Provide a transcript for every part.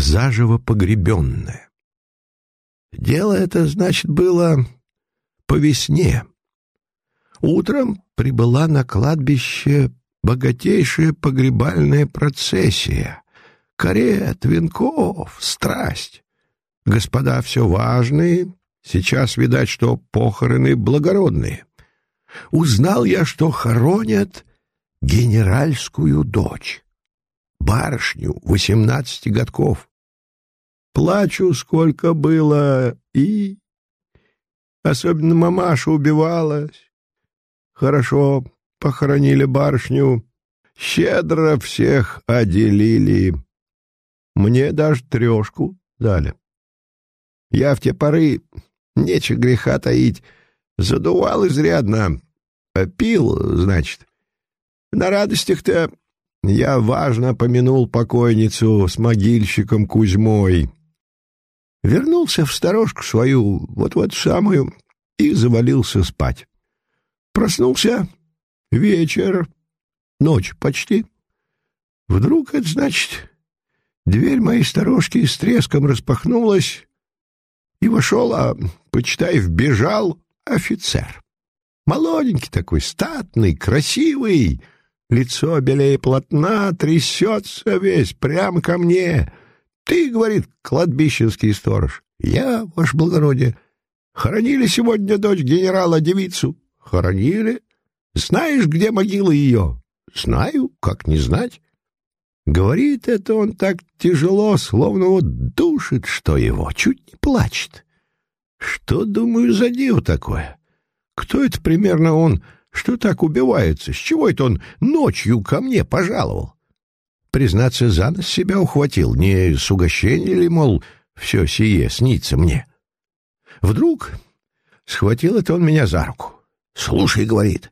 заживо погребенное. Дело это, значит, было по весне. Утром прибыла на кладбище богатейшая погребальная процессия. Карет, венков, страсть. Господа все важные, сейчас видать, что похороны благородные. Узнал я, что хоронят генеральскую дочь, барышню восемнадцати годков. Плачу, сколько было, и... Особенно мамаша убивалась. Хорошо, похоронили барышню, щедро всех отделили. Мне даже трешку дали. Я в те поры, нечего греха таить, задувал изрядно. Пил, значит. На радостях-то я важно помянул покойницу с могильщиком Кузьмой. Вернулся в сторожку свою, вот-вот самую, и завалился спать. Проснулся вечер, ночь почти. Вдруг, это значит, дверь моей сторожки с треском распахнулась, и вошел, а, почитай, вбежал офицер. Молоденький такой, статный, красивый, лицо белее полотна, трясется весь, прямо ко мне. Ты, говорит, кладбищенский сторож. Я, ваше благородие, хоронили сегодня дочь генерала-девицу. Хоронили. Знаешь, где могила ее? Знаю, как не знать. Говорит это он так тяжело, словно вот душит, что его, чуть не плачет. Что, думаю, за дело такое? Кто это примерно он, что так убивается? С чего это он ночью ко мне пожаловал? Признаться, за нос себя ухватил, не с угощения ли, мол, все сие снится мне. Вдруг схватил это он меня за руку. «Слушай», — говорит,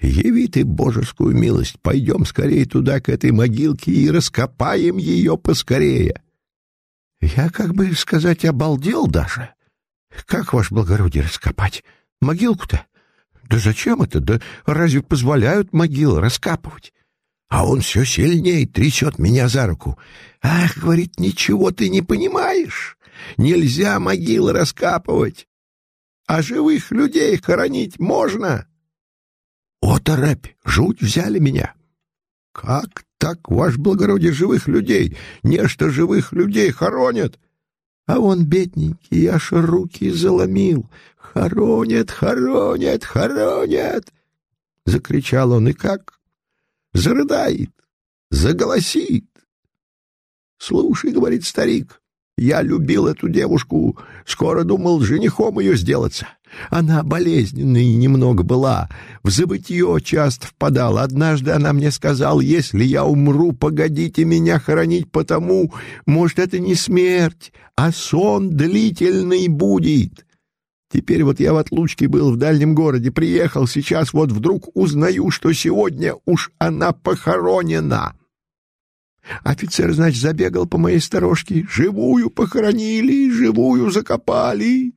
Яви ты божескую милость, пойдем скорее туда, к этой могилке, и раскопаем ее поскорее. Я, как бы сказать, обалдел даже. Как, ваше благородие, раскопать? Могилку-то? Да зачем это? Да разве позволяют могилы раскапывать? А он все сильнее трясет меня за руку. Ах, говорит, ничего ты не понимаешь. Нельзя могилы раскапывать. А живых людей хоронить можно. О, торопь, жуть взяли меня. Как так, ваш благородие, живых людей? Нечто живых людей хоронят. А он, бедненький, аж руки заломил. Хоронят, хоронят, хоронят. Закричал он, и как? Зарыдает, заголосит. Слушай, говорит старик, я любил эту девушку, скоро думал женихом ее сделаться. Она болезненной немного была, в забытье часто впадала. Однажды она мне сказала, если я умру, погодите меня хоронить, потому, может, это не смерть, а сон длительный будет. Теперь вот я в отлучке был в дальнем городе, приехал, сейчас вот вдруг узнаю, что сегодня уж она похоронена. Офицер, значит, забегал по моей сторожке. Живую похоронили, живую закопали.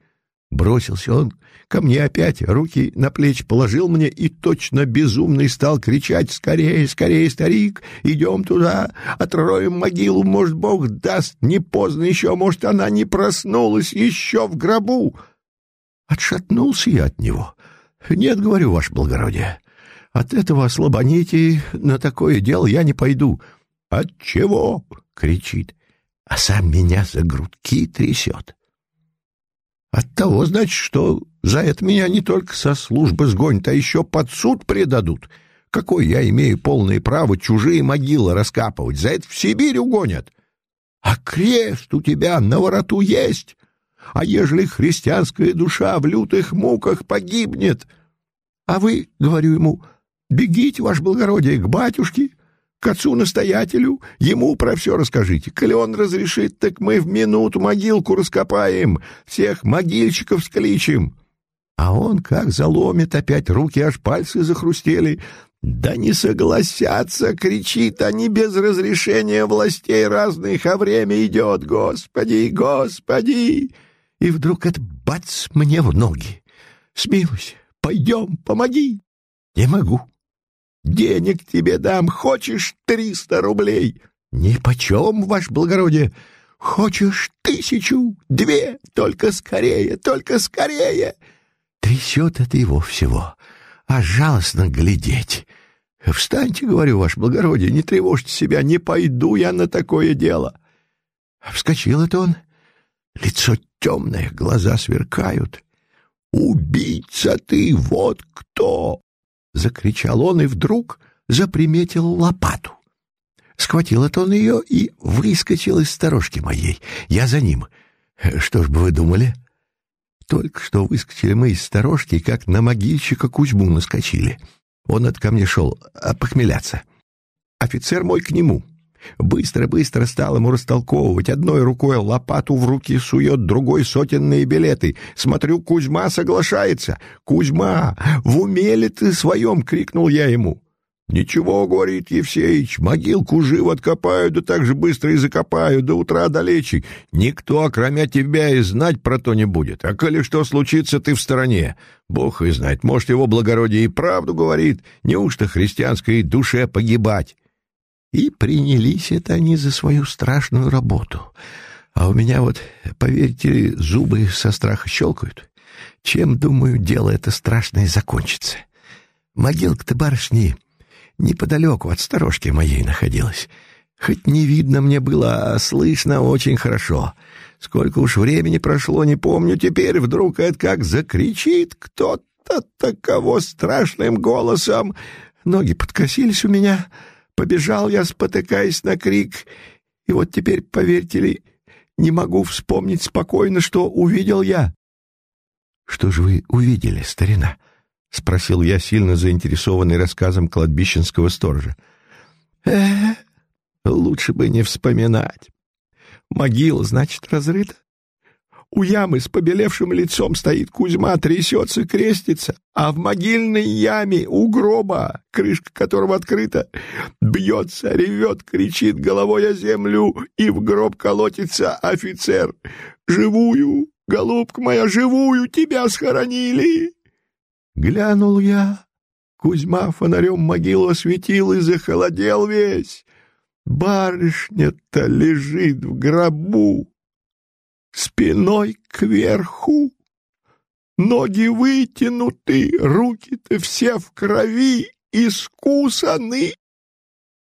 Бросился он ко мне опять, руки на плечи положил мне и точно безумный стал кричать «Скорее, скорее, старик, идем туда, отроем могилу, может, Бог даст, не поздно еще, может, она не проснулась еще в гробу». Отшатнулся я от него. «Нет, — говорю, ваше благородие, — от этого ослабоните, на такое дело я не пойду». «От чего?» — кричит, а сам меня за грудки трясет. От того, значит, что за это меня не только со службы сгонят, а еще под суд предадут. Какое я имею полное право чужие могилы раскапывать? За это в Сибирь угонят. А крест у тебя на вороту есть. А ежели христианская душа в лютых муках погибнет? А вы, говорю ему, бегите, ваше благородие, к батюшке, к отцу-настоятелю, ему про все расскажите. Коли он разрешит, так мы в минуту могилку раскопаем, всех могильщиков скличем. А он как заломит, опять руки аж пальцы захрустели. «Да не согласятся!» — кричит, «они без разрешения властей разных, а время идет, Господи, Господи!» И вдруг это бац мне в ноги. «Смилуйся, пойдем, помоги!» «Не могу, Денег тебе дам, хочешь триста рублей? Ни почем, ваше благородие. Хочешь тысячу, две, только скорее, только скорее!» Трясет это его всего, а жалостно глядеть. «Встаньте, — говорю, ваше благородие, — не тревожьте себя, не пойду я на такое дело». Вскочил это он, лицо темное, глаза сверкают. «Убийца ты, вот кто!» — закричал он и вдруг заприметил лопату. Схватил это он ее и выскочил из сторожки моей. Я за ним. Что ж бы вы думали? Только что выскочили мы из сторожки, как на могильщика Кузьму наскочили. Он от ко мне шел похмеляться. Офицер мой к нему. Быстро-быстро стал ему растолковывать. Одной рукой лопату в руки сует, другой сотенные билеты. Смотрю, Кузьма соглашается. «Кузьма, в уме ли ты своем?» — крикнул я ему. «Ничего, — говорит Евсеич, — могилку живо откопаю, да так же быстро и закопаю, до утра далечи. Никто, кроме тебя, и знать про то не будет. А коли что случится, ты в стороне. Бог и знает, может, его благородие и правду говорит. Неужто христианской душе погибать?» И принялись это они за свою страшную работу. А у меня вот, поверьте, зубы со страха щелкают. Чем, думаю, дело это страшное закончится? Могилка-то барышни неподалеку от сторожки моей находилась. Хоть не видно мне было, а слышно очень хорошо. Сколько уж времени прошло, не помню, теперь вдруг это как закричит кто-то таково страшным голосом. Ноги подкосились у меня, побежал я, спотыкаясь на крик, и вот теперь, поверьте ли, не могу вспомнить спокойно, что увидел я. — Что же вы увидели, старина? — спросил я, сильно заинтересованный рассказом кладбищенского сторожа. э лучше бы не вспоминать. Могила, значит, разрыта. У ямы с побелевшим лицом стоит Кузьма, трясется, крестится, а в могильной яме у гроба, крышка которого открыта, бьется, ревет, кричит головой о землю, и в гроб колотится офицер. «Живую, голубка моя, живую тебя схоронили!» Глянул я. Кузьма фонарем могилу осветил и захолодел весь. Барышня-то лежит в гробу, спиной кверху. Ноги вытянуты, руки-то все в крови, искусаны